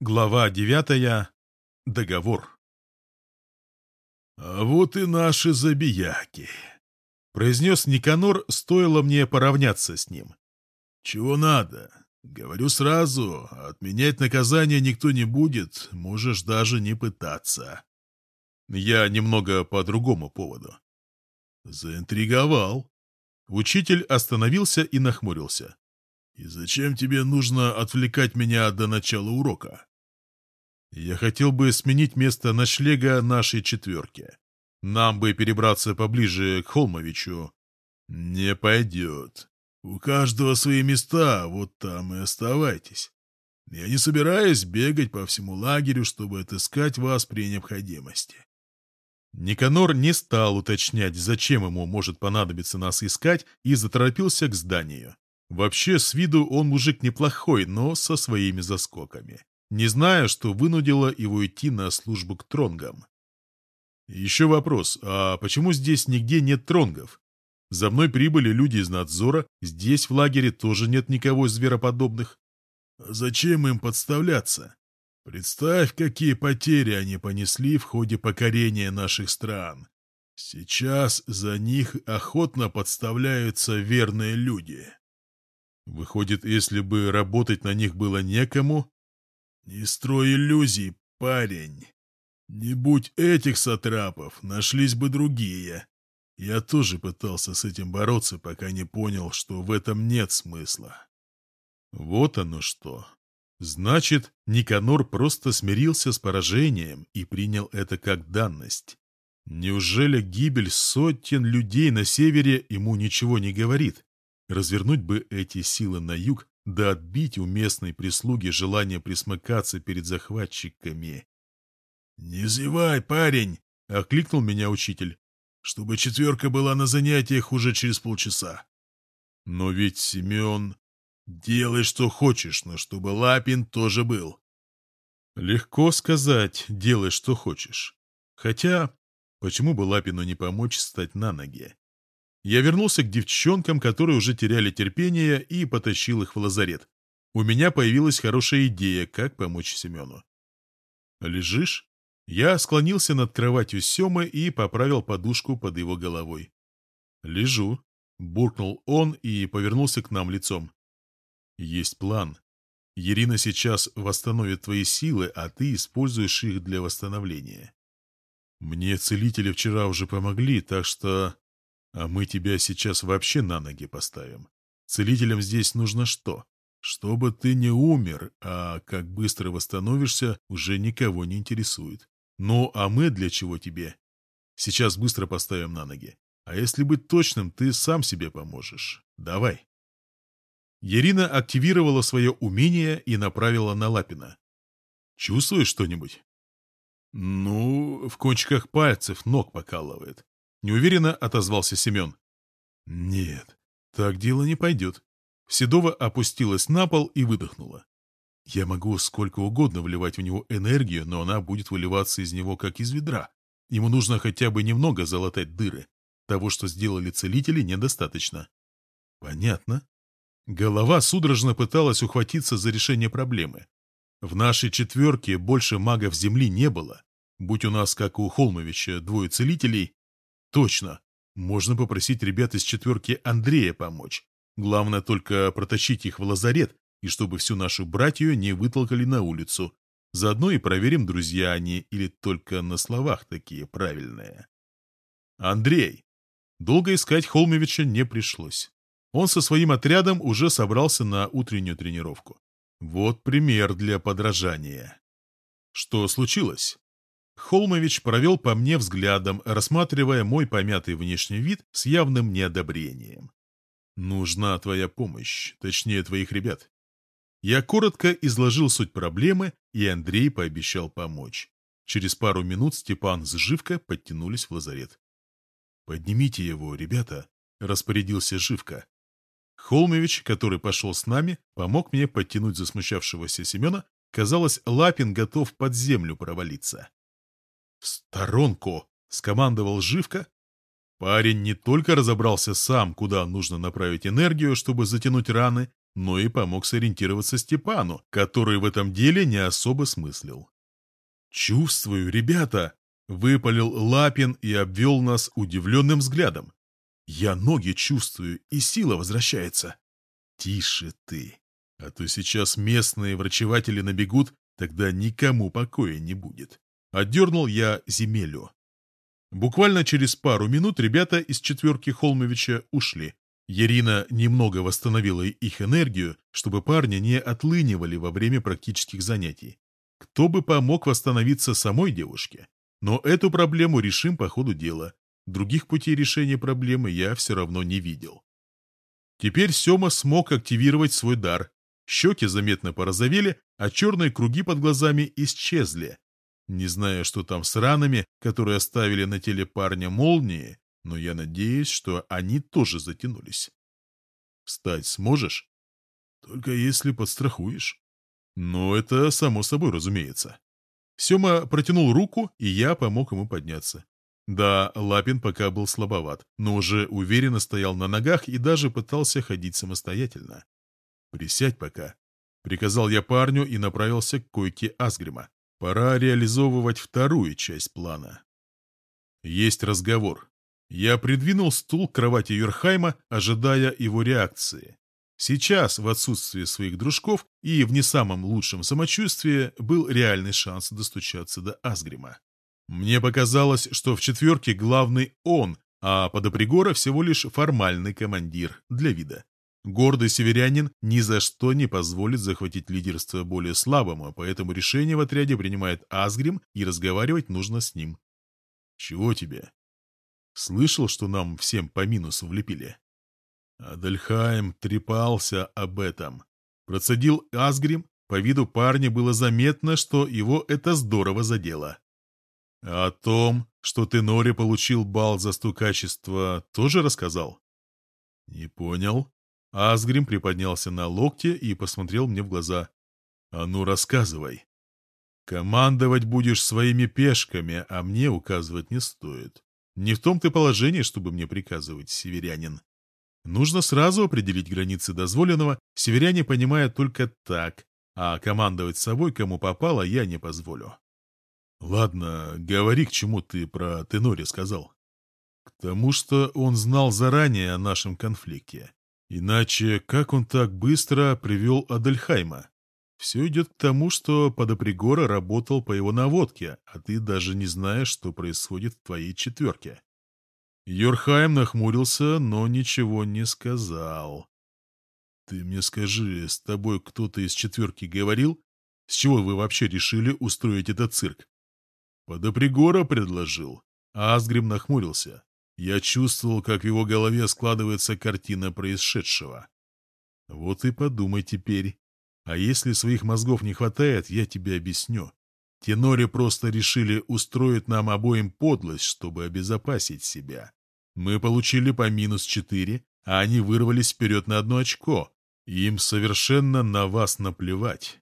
Глава девятая. Договор. «А вот и наши забияки», — произнес Никанор, стоило мне поравняться с ним. «Чего надо? Говорю сразу, отменять наказание никто не будет, можешь даже не пытаться». Я немного по другому поводу. «Заинтриговал». Учитель остановился и нахмурился. «И зачем тебе нужно отвлекать меня до начала урока?» Я хотел бы сменить место ночлега нашей четверки. Нам бы перебраться поближе к Холмовичу. Не пойдет. У каждого свои места, вот там и оставайтесь. Я не собираюсь бегать по всему лагерю, чтобы отыскать вас при необходимости. Никанор не стал уточнять, зачем ему может понадобиться нас искать, и заторопился к зданию. Вообще, с виду он мужик неплохой, но со своими заскоками не зная, что вынудило его идти на службу к тронгам. Еще вопрос, а почему здесь нигде нет тронгов? За мной прибыли люди из надзора, здесь в лагере тоже нет никого звероподобных. Зачем им подставляться? Представь, какие потери они понесли в ходе покорения наших стран. Сейчас за них охотно подставляются верные люди. Выходит, если бы работать на них было некому, «Не строй иллюзий, парень. Не будь этих сатрапов, нашлись бы другие. Я тоже пытался с этим бороться, пока не понял, что в этом нет смысла». Вот оно что. Значит, Никанор просто смирился с поражением и принял это как данность. Неужели гибель сотен людей на севере ему ничего не говорит? Развернуть бы эти силы на юг да отбить у местной прислуги желание присмыкаться перед захватчиками. «Не зевай, парень!» — окликнул меня учитель. «Чтобы четверка была на занятиях уже через полчаса». «Но ведь Семен...» «Делай, что хочешь, но чтобы Лапин тоже был». «Легко сказать, делай, что хочешь. Хотя, почему бы Лапину не помочь встать на ноги? Я вернулся к девчонкам, которые уже теряли терпение, и потащил их в лазарет. У меня появилась хорошая идея, как помочь Семену. «Лежишь?» Я склонился над кроватью Семы и поправил подушку под его головой. «Лежу», — буркнул он и повернулся к нам лицом. «Есть план. Ирина сейчас восстановит твои силы, а ты используешь их для восстановления. Мне целители вчера уже помогли, так что а мы тебя сейчас вообще на ноги поставим. Целителям здесь нужно что? Чтобы ты не умер, а как быстро восстановишься, уже никого не интересует. Ну, а мы для чего тебе? Сейчас быстро поставим на ноги. А если быть точным, ты сам себе поможешь. Давай. Ирина активировала свое умение и направила на Лапина. Чувствуешь что-нибудь? Ну, в кончиках пальцев ног покалывает. Неуверенно отозвался Семен. Нет, так дело не пойдет. Седова опустилась на пол и выдохнула. Я могу сколько угодно вливать в него энергию, но она будет выливаться из него, как из ведра. Ему нужно хотя бы немного залатать дыры. Того, что сделали целители, недостаточно. Понятно. Голова судорожно пыталась ухватиться за решение проблемы. В нашей четверке больше магов Земли не было. Будь у нас, как у Холмовича, двое целителей, Точно. Можно попросить ребят из четверки Андрея помочь. Главное только протащить их в лазарет, и чтобы всю нашу братью не вытолкали на улицу. Заодно и проверим, друзья они или только на словах такие правильные. Андрей. Долго искать Холмовича не пришлось. Он со своим отрядом уже собрался на утреннюю тренировку. Вот пример для подражания. Что случилось? Холмович провел по мне взглядом, рассматривая мой помятый внешний вид с явным неодобрением. «Нужна твоя помощь, точнее, твоих ребят». Я коротко изложил суть проблемы, и Андрей пообещал помочь. Через пару минут Степан с Живко подтянулись в лазарет. «Поднимите его, ребята», — распорядился Живка. Холмович, который пошел с нами, помог мне подтянуть засмущавшегося Семена. Казалось, Лапин готов под землю провалиться. «В сторонку!» — скомандовал Живка. Парень не только разобрался сам, куда нужно направить энергию, чтобы затянуть раны, но и помог сориентироваться Степану, который в этом деле не особо смыслил. «Чувствую, ребята!» — выпалил Лапин и обвел нас удивленным взглядом. «Я ноги чувствую, и сила возвращается». «Тише ты, а то сейчас местные врачеватели набегут, тогда никому покоя не будет». Отдернул я земелю. Буквально через пару минут ребята из четверки Холмовича ушли. Ярина немного восстановила их энергию, чтобы парни не отлынивали во время практических занятий. Кто бы помог восстановиться самой девушке? Но эту проблему решим по ходу дела. Других путей решения проблемы я все равно не видел. Теперь Сема смог активировать свой дар. Щеки заметно порозовели, а черные круги под глазами исчезли. Не знаю, что там с ранами, которые оставили на теле парня молнии, но я надеюсь, что они тоже затянулись. Встать сможешь? Только если подстрахуешь. Но это само собой разумеется. Сема протянул руку, и я помог ему подняться. Да, Лапин пока был слабоват, но уже уверенно стоял на ногах и даже пытался ходить самостоятельно. «Присядь пока», — приказал я парню и направился к койке Асгрима. Пора реализовывать вторую часть плана. Есть разговор. Я придвинул стул к кровати Юрхайма, ожидая его реакции. Сейчас, в отсутствие своих дружков и в не самом лучшем самочувствии, был реальный шанс достучаться до Асгрима. Мне показалось, что в четверке главный он, а Подопригора всего лишь формальный командир для вида. Гордый северянин ни за что не позволит захватить лидерство более слабому, поэтому решение в отряде принимает Асгрим, и разговаривать нужно с ним. «Чего тебе?» «Слышал, что нам всем по минусу влепили?» Адельхайм трепался об этом. Процедил Асгрим, по виду парня было заметно, что его это здорово задело. А «О том, что ты, Нори, получил бал за стукачество, тоже рассказал?» «Не понял», Асгрим приподнялся на локте и посмотрел мне в глаза. «А ну, рассказывай. Командовать будешь своими пешками, а мне указывать не стоит. Не в том ты положении, чтобы мне приказывать, северянин. Нужно сразу определить границы дозволенного, северяне понимают только так, а командовать собой, кому попало, я не позволю. Ладно, говори, к чему ты про Тенори сказал. К тому, что он знал заранее о нашем конфликте. Иначе как он так быстро привел Адельхайма? Все идет к тому, что Подопригора работал по его наводке, а ты даже не знаешь, что происходит в твоей четверке. Йорхайм нахмурился, но ничего не сказал. «Ты мне скажи, с тобой кто-то из четверки говорил? С чего вы вообще решили устроить этот цирк?» Подопригора предложил, Асгрим нахмурился. Я чувствовал, как в его голове складывается картина происшедшего. Вот и подумай теперь. А если своих мозгов не хватает, я тебе объясню. Тенори просто решили устроить нам обоим подлость, чтобы обезопасить себя. Мы получили по минус четыре, а они вырвались вперед на одно очко. Им совершенно на вас наплевать.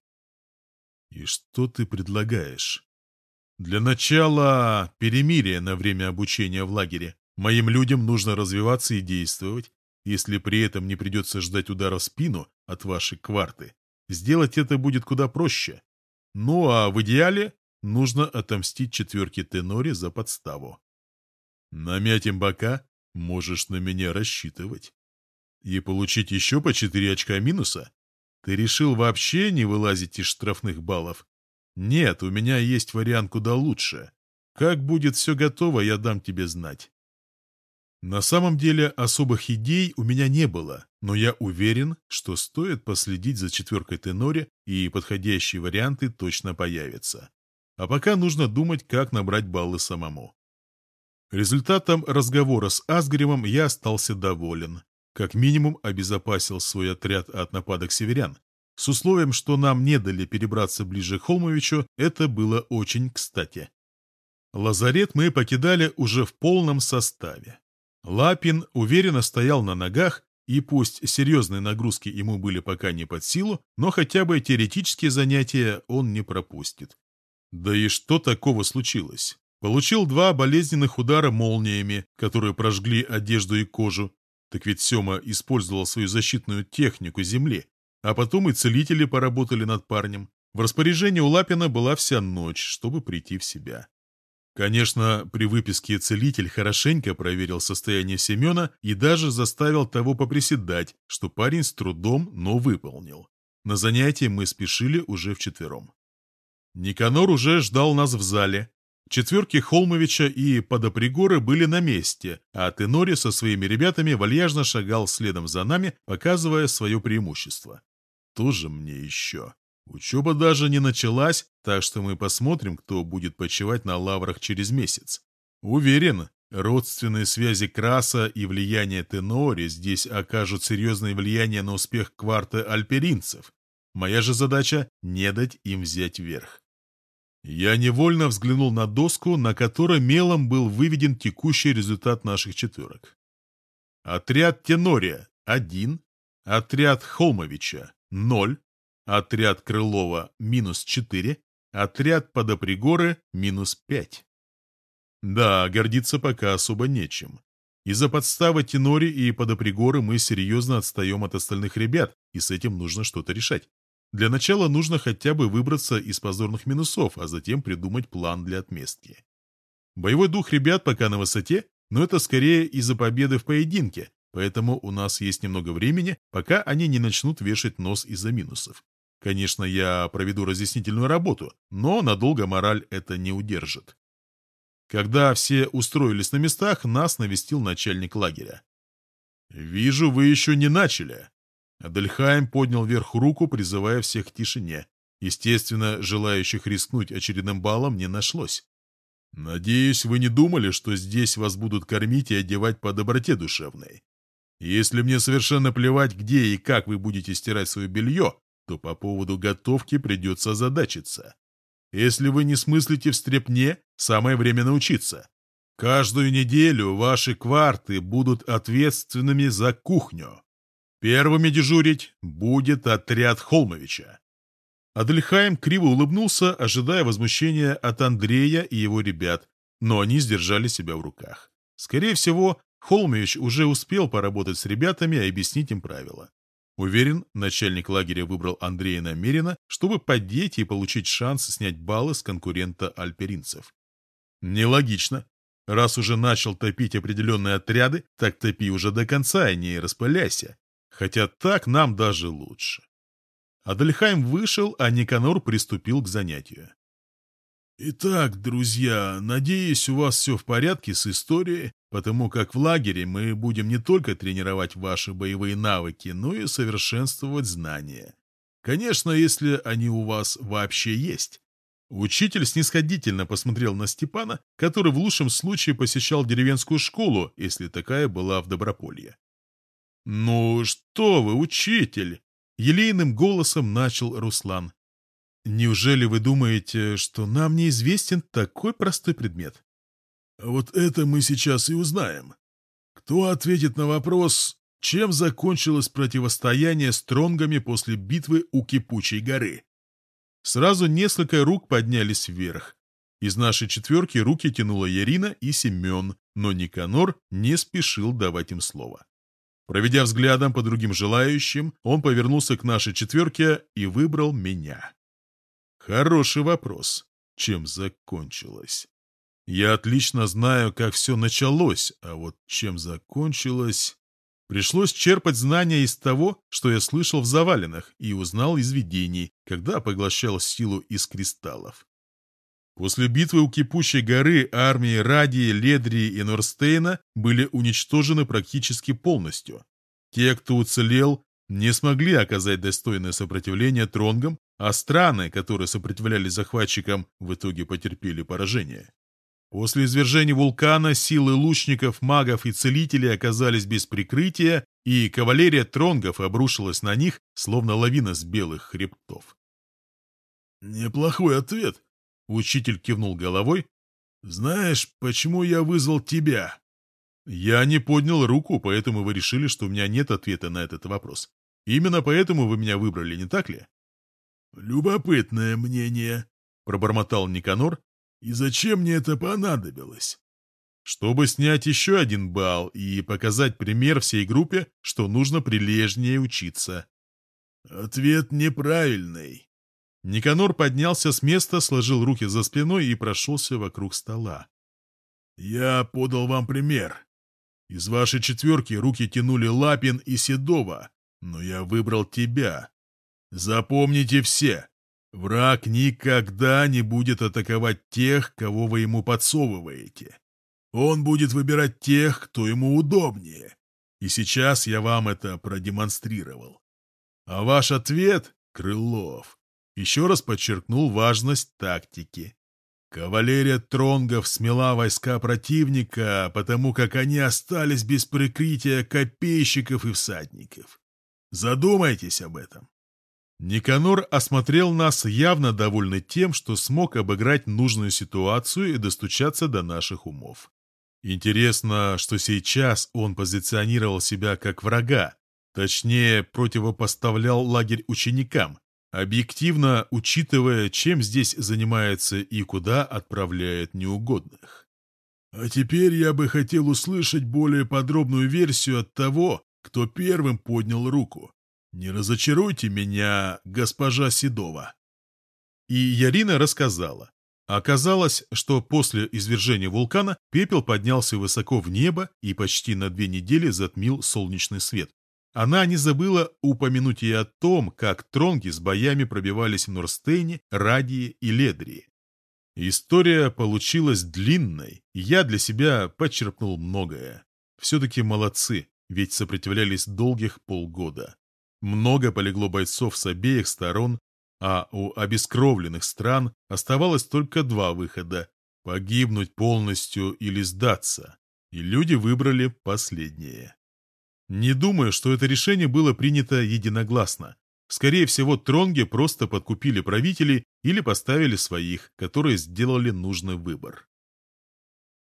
И что ты предлагаешь? Для начала перемирие на время обучения в лагере. Моим людям нужно развиваться и действовать, если при этом не придется ждать удара в спину от вашей кварты. Сделать это будет куда проще. Ну а в идеале нужно отомстить четверке Тенори за подставу. Намять им бока можешь на меня рассчитывать. И получить еще по четыре очка минуса? Ты решил вообще не вылазить из штрафных баллов? Нет, у меня есть вариант куда лучше. Как будет все готово, я дам тебе знать. На самом деле особых идей у меня не было, но я уверен, что стоит последить за четверкой Тенори, и подходящие варианты точно появятся. А пока нужно думать, как набрать баллы самому. Результатом разговора с Асгримом я остался доволен. Как минимум обезопасил свой отряд от нападок северян. С условием, что нам не дали перебраться ближе к Холмовичу, это было очень кстати. Лазарет мы покидали уже в полном составе. Лапин уверенно стоял на ногах, и пусть серьезные нагрузки ему были пока не под силу, но хотя бы теоретические занятия он не пропустит. Да и что такого случилось? Получил два болезненных удара молниями, которые прожгли одежду и кожу. Так ведь Сема использовал свою защитную технику земли. а потом и целители поработали над парнем. В распоряжении у Лапина была вся ночь, чтобы прийти в себя. Конечно, при выписке целитель хорошенько проверил состояние Семена и даже заставил того поприседать, что парень с трудом, но выполнил. На занятие мы спешили уже вчетвером. Никанор уже ждал нас в зале. Четверки Холмовича и Подопригоры были на месте, а Тенори со своими ребятами вальяжно шагал следом за нами, показывая свое преимущество. Тоже мне еще. Учеба даже не началась, так что мы посмотрим, кто будет почивать на лаврах через месяц. Уверен, родственные связи Краса и влияние Тенори здесь окажут серьезное влияние на успех кварта альперинцев. Моя же задача — не дать им взять верх. Я невольно взглянул на доску, на которой мелом был выведен текущий результат наших четверок. Отряд Тенория — один, отряд Холмовича — ноль, Отряд Крылова – минус 4, отряд Подопригоры – минус 5. Да, гордиться пока особо нечем. Из-за подставы Тенори и Подопригоры мы серьезно отстаем от остальных ребят, и с этим нужно что-то решать. Для начала нужно хотя бы выбраться из позорных минусов, а затем придумать план для отместки. Боевой дух ребят пока на высоте, но это скорее из-за победы в поединке, поэтому у нас есть немного времени, пока они не начнут вешать нос из-за минусов. Конечно, я проведу разъяснительную работу, но надолго мораль это не удержит. Когда все устроились на местах, нас навестил начальник лагеря. «Вижу, вы еще не начали». Адельхайм поднял вверх руку, призывая всех к тишине. Естественно, желающих рискнуть очередным баллом не нашлось. «Надеюсь, вы не думали, что здесь вас будут кормить и одевать по доброте душевной. Если мне совершенно плевать, где и как вы будете стирать свое белье, то по поводу готовки придется озадачиться. Если вы не смыслите в стрепне, самое время научиться. Каждую неделю ваши кварты будут ответственными за кухню. Первыми дежурить будет отряд Холмовича. Адельхайм криво улыбнулся, ожидая возмущения от Андрея и его ребят, но они сдержали себя в руках. Скорее всего, Холмович уже успел поработать с ребятами и объяснить им правила. Уверен, начальник лагеря выбрал Андрея намеренно, чтобы поддеть и получить шанс снять баллы с конкурента альперинцев. Нелогично. Раз уже начал топить определенные отряды, так топи уже до конца и не распыляйся. Хотя так нам даже лучше. Адельхайм вышел, а Никанор приступил к занятию. «Итак, друзья, надеюсь, у вас все в порядке с историей потому как в лагере мы будем не только тренировать ваши боевые навыки, но и совершенствовать знания. Конечно, если они у вас вообще есть. Учитель снисходительно посмотрел на Степана, который в лучшем случае посещал деревенскую школу, если такая была в Доброполье. «Ну что вы, учитель!» — елейным голосом начал Руслан. «Неужели вы думаете, что нам неизвестен такой простой предмет? Вот это мы сейчас и узнаем. Кто ответит на вопрос, чем закончилось противостояние с тронгами после битвы у Кипучей горы? Сразу несколько рук поднялись вверх. Из нашей четверки руки тянула Ярина и Семен, но Никанор не спешил давать им слово. Проведя взглядом по другим желающим, он повернулся к нашей четверке и выбрал меня. Хороший вопрос. Чем закончилось? Я отлично знаю, как все началось, а вот чем закончилось... Пришлось черпать знания из того, что я слышал в завалинах и узнал из видений, когда поглощал силу из кристаллов. После битвы у Кипучей горы армии Радии, Ледрии и Норстейна были уничтожены практически полностью. Те, кто уцелел, не смогли оказать достойное сопротивление тронгам, а страны, которые сопротивлялись захватчикам, в итоге потерпели поражение. После извержения вулкана силы лучников, магов и целителей оказались без прикрытия, и кавалерия тронгов обрушилась на них, словно лавина с белых хребтов. «Неплохой ответ», — учитель кивнул головой. «Знаешь, почему я вызвал тебя?» Я не поднял руку, поэтому вы решили, что у меня нет ответа на этот вопрос. Именно поэтому вы меня выбрали, не так ли? «Любопытное мнение», — пробормотал Никанор, и зачем мне это понадобилось? Чтобы снять еще один балл и показать пример всей группе, что нужно прилежнее учиться. Ответ неправильный. Никанор поднялся с места, сложил руки за спиной и прошелся вокруг стола. Я подал вам пример. Из вашей четверки руки тянули Лапин и Седова, но я выбрал тебя. Запомните все, враг никогда не будет атаковать тех, кого вы ему подсовываете. Он будет выбирать тех, кто ему удобнее. И сейчас я вам это продемонстрировал. А ваш ответ, Крылов, еще раз подчеркнул важность тактики. Кавалерия Тронгов смела войска противника, потому как они остались без прикрытия копейщиков и всадников. Задумайтесь об этом. Никанор осмотрел нас, явно довольный тем, что смог обыграть нужную ситуацию и достучаться до наших умов. Интересно, что сейчас он позиционировал себя как врага, точнее, противопоставлял лагерь ученикам, объективно учитывая, чем здесь занимается и куда отправляет неугодных. А теперь я бы хотел услышать более подробную версию от того, кто первым поднял руку. Не разочаруйте меня, госпожа Седова. И Ярина рассказала. Оказалось, что после извержения вулкана пепел поднялся высоко в небо и почти на две недели затмил солнечный свет. Она не забыла упомянуть и о том, как тронги с боями пробивались в Норстейне, Радии и Ледрии. История получилась длинной, я для себя почерпнул многое. Все-таки молодцы, ведь сопротивлялись долгих полгода. Много полегло бойцов с обеих сторон, а у обескровленных стран оставалось только два выхода – погибнуть полностью или сдаться. И люди выбрали последнее. Не думаю, что это решение было принято единогласно. Скорее всего, Тронги просто подкупили правителей или поставили своих, которые сделали нужный выбор.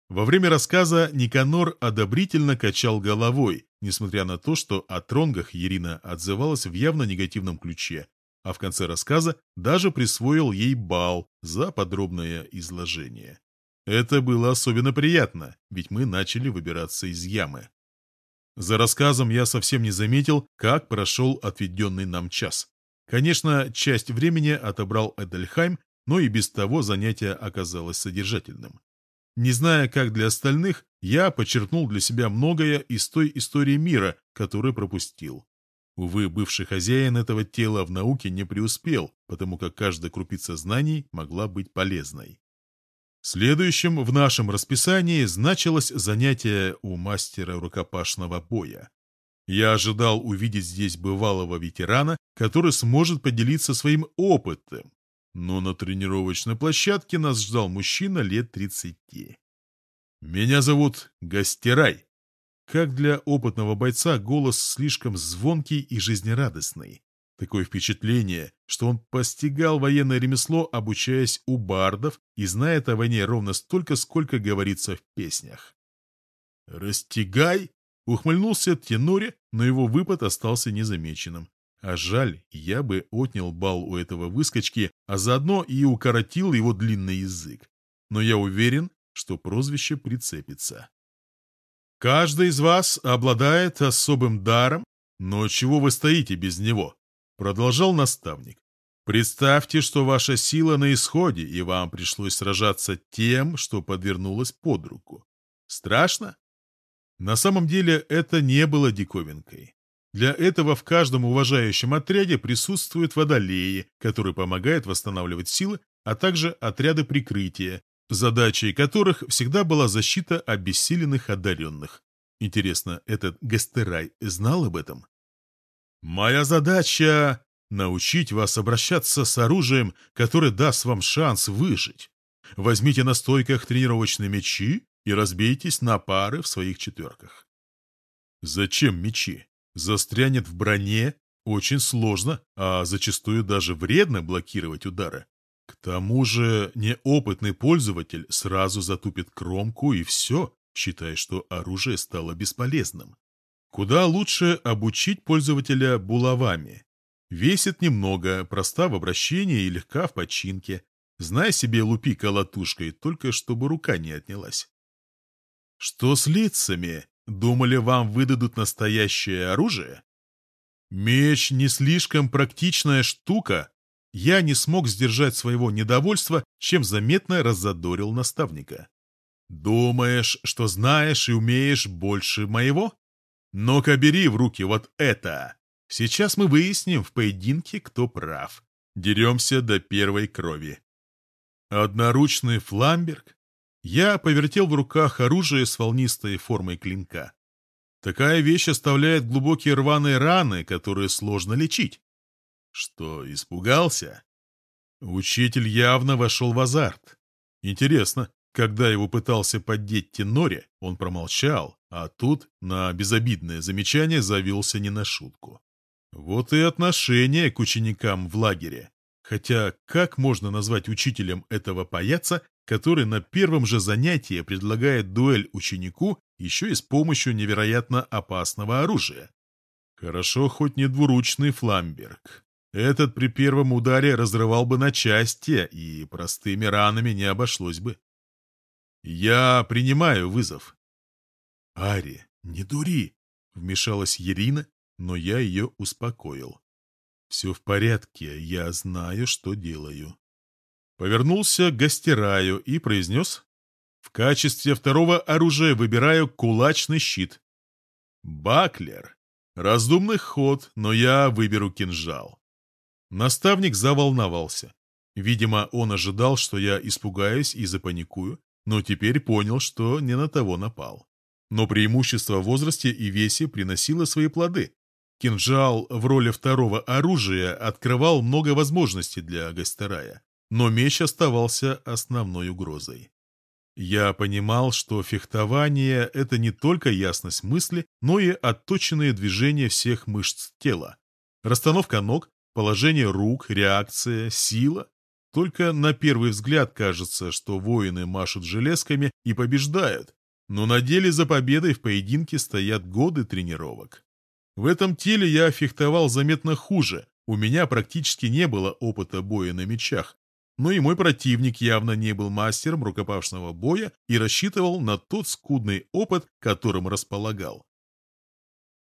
Во время рассказа Никанор одобрительно качал головой, несмотря на то, что о Тронгах Ирина отзывалась в явно негативном ключе, а в конце рассказа даже присвоил ей бал за подробное изложение. Это было особенно приятно, ведь мы начали выбираться из ямы. За рассказом я совсем не заметил, как прошел отведенный нам час. Конечно, часть времени отобрал Эдельхайм, но и без того занятие оказалось содержательным. Не зная, как для остальных, я почерпнул для себя многое из той истории мира, которую пропустил. Увы, бывший хозяин этого тела в науке не преуспел, потому как каждая крупица знаний могла быть полезной. Следующим в нашем расписании значилось занятие у мастера рукопашного боя. Я ожидал увидеть здесь бывалого ветерана, который сможет поделиться своим опытом, но на тренировочной площадке нас ждал мужчина лет 30. «Меня зовут Гастерай». Как для опытного бойца голос слишком звонкий и жизнерадостный. Такое впечатление, что он постигал военное ремесло, обучаясь у бардов и знает о войне ровно столько, сколько говорится в песнях. «Растягай!» — ухмыльнулся Тенори, но его выпад остался незамеченным. А жаль, я бы отнял бал у этого выскочки, а заодно и укоротил его длинный язык. Но я уверен, что прозвище прицепится. Каждый из вас обладает особым даром, но чего вы стоите без него? Продолжал наставник. Представьте, что ваша сила на исходе, и вам пришлось сражаться тем, что подвернулось под руку. Страшно? На самом деле это не было диковинкой. Для этого в каждом уважающем отряде присутствуют водолеи, которые помогают восстанавливать силы, а также отряды прикрытия, задачей которых всегда была защита обессиленных одаренных. Интересно, этот Гастерай знал об этом? Моя задача — научить вас обращаться с оружием, которое даст вам шанс выжить. Возьмите на стойках тренировочные мечи и разбейтесь на пары в своих четверках. Зачем мечи? Застрянет в броне, очень сложно, а зачастую даже вредно блокировать удары. К тому же неопытный пользователь сразу затупит кромку и все, считая, что оружие стало бесполезным. Куда лучше обучить пользователя булавами. Весит немного, проста в обращении и легка в починке. Знай себе, лупи колотушкой, только чтобы рука не отнялась. Что с лицами? Думали, вам выдадут настоящее оружие? Меч не слишком практичная штука. Я не смог сдержать своего недовольства, чем заметно раззадорил наставника. Думаешь, что знаешь и умеешь больше моего? Ну-ка бери в руки вот это. Сейчас мы выясним в поединке, кто прав. Деремся до первой крови. Одноручный фламберг? Я повертел в руках оружие с волнистой формой клинка. Такая вещь оставляет глубокие рваные раны, которые сложно лечить. Что, испугался? Учитель явно вошел в азарт. Интересно, когда его пытался поддеть Теноре, он промолчал, а тут на безобидное замечание завелся не на шутку. Вот и отношение к ученикам в лагере. Хотя как можно назвать учителем этого паяца, который на первом же занятии предлагает дуэль ученику еще и с помощью невероятно опасного оружия? Хорошо, хоть не двуручный фламберг. Этот при первом ударе разрывал бы на части, и простыми ранами не обошлось бы. Я принимаю вызов. Ари, не дури, вмешалась Ирина, но я ее успокоил. Все в порядке, я знаю, что делаю. Повернулся к гостираю и произнес. В качестве второго оружия выбираю кулачный щит. Баклер. Раздумный ход, но я выберу кинжал. Наставник заволновался. Видимо, он ожидал, что я испугаюсь и запаникую, но теперь понял, что не на того напал. Но преимущество в возрасте и весе приносило свои плоды. Кинжал в роли второго оружия открывал много возможностей для Гастерая, но меч оставался основной угрозой. Я понимал, что фехтование — это не только ясность мысли, но и отточенные движения всех мышц тела. Расстановка ног, положение рук, реакция, сила. Только на первый взгляд кажется, что воины машут железками и побеждают, но на деле за победой в поединке стоят годы тренировок. В этом теле я фехтовал заметно хуже, у меня практически не было опыта боя на мечах, но и мой противник явно не был мастером рукопашного боя и рассчитывал на тот скудный опыт, которым располагал.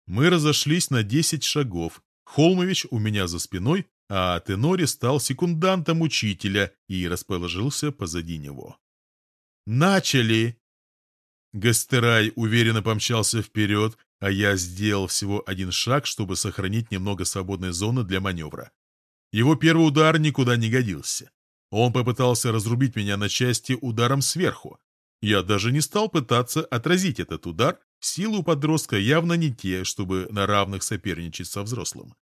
Мы разошлись на 10 шагов, Холмович у меня за спиной, а Тенори стал секундантом учителя и расположился позади него. «Начали!» Гастерай уверенно помчался вперед, а я сделал всего один шаг, чтобы сохранить немного свободной зоны для маневра. Его первый удар никуда не годился. Он попытался разрубить меня на части ударом сверху. Я даже не стал пытаться отразить этот удар, силы у подростка явно не те, чтобы на равных соперничать со взрослым.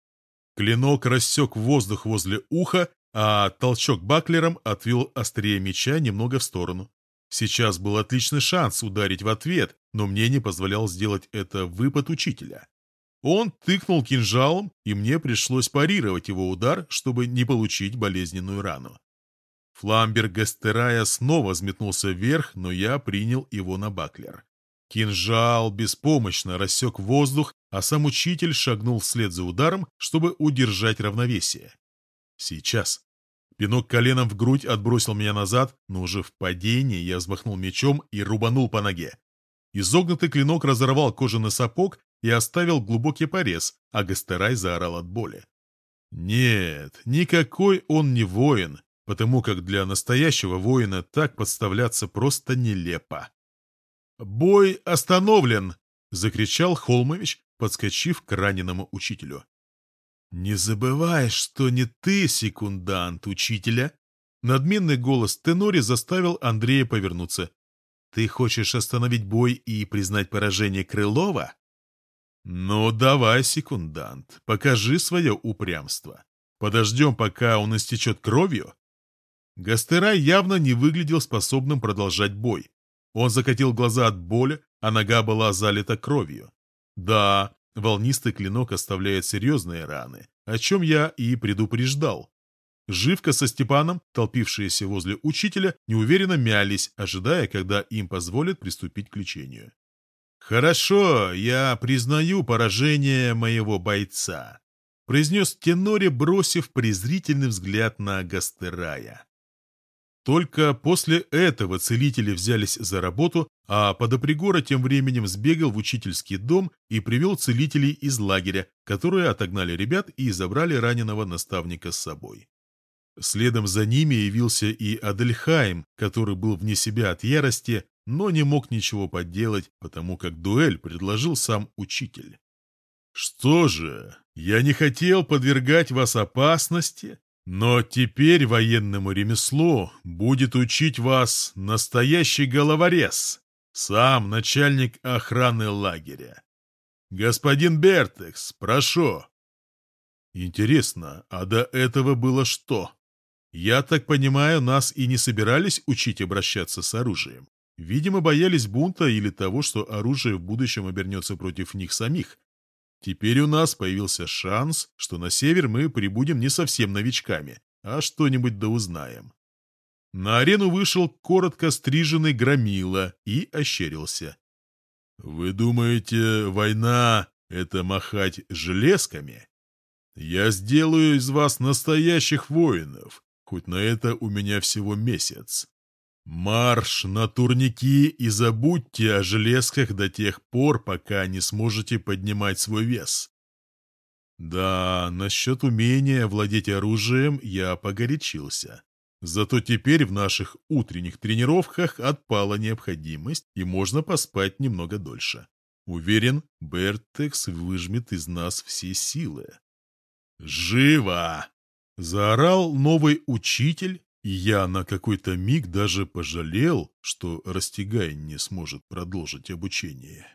Клинок рассек воздух возле уха, а толчок баклером отвел острие меча немного в сторону. Сейчас был отличный шанс ударить в ответ, но мне не позволял сделать это выпад учителя. Он тыкнул кинжалом, и мне пришлось парировать его удар, чтобы не получить болезненную рану. Фламберг Гастерая снова взметнулся вверх, но я принял его на баклер. Кинжал беспомощно рассек воздух, а сам учитель шагнул вслед за ударом, чтобы удержать равновесие. Сейчас. Пинок коленом в грудь отбросил меня назад, но уже в падении я взмахнул мечом и рубанул по ноге. Изогнутый клинок разорвал кожаный сапог и оставил глубокий порез, а Гастерай заорал от боли. Нет, никакой он не воин, потому как для настоящего воина так подставляться просто нелепо. «Бой остановлен!» — закричал Холмович, подскочив к раненому учителю. «Не забывай, что не ты секундант учителя!» Надменный голос Тенори заставил Андрея повернуться. «Ты хочешь остановить бой и признать поражение Крылова?» «Ну, давай, секундант, покажи свое упрямство. Подождем, пока он истечет кровью, Гастерай явно не выглядел способным продолжать бой. Он закатил глаза от боли, а нога была залита кровью. Да, волнистый клинок оставляет серьезные раны, о чем я и предупреждал. Живка со Степаном, толпившиеся возле учителя, неуверенно мялись, ожидая, когда им позволят приступить к лечению. «Хорошо, я признаю поражение моего бойца», — произнес Тенори, бросив презрительный взгляд на Гастерая. Только после этого целители взялись за работу, а Подопригора тем временем сбегал в учительский дом и привел целителей из лагеря, которые отогнали ребят и забрали раненого наставника с собой. Следом за ними явился и Адельхайм, который был вне себя от ярости, но не мог ничего поделать, потому как дуэль предложил сам учитель. «Что же, я не хотел подвергать вас опасности, но теперь военному ремеслу будет учить вас настоящий головорез, сам начальник охраны лагеря. Господин Бертекс, прошу». Интересно, а до этого было что? Я так понимаю, нас и не собирались учить обращаться с оружием. Видимо, боялись бунта или того, что оружие в будущем обернется против них самих. Теперь у нас появился шанс, что на север мы прибудем не совсем новичками, а что-нибудь да узнаем. На арену вышел коротко стриженный громила и ощерился. «Вы думаете, война — это махать железками? Я сделаю из вас настоящих воинов, хоть на это у меня всего месяц. Марш на турники и забудьте о железках до тех пор, пока не сможете поднимать свой вес. Да, насчет умения владеть оружием я погорячился. Зато теперь в наших утренних тренировках отпала необходимость, и можно поспать немного дольше. Уверен, Бертекс выжмет из нас все силы. «Живо!» Заорал новый учитель, я на какой-то миг даже пожалел, что Растягай не сможет продолжить обучение.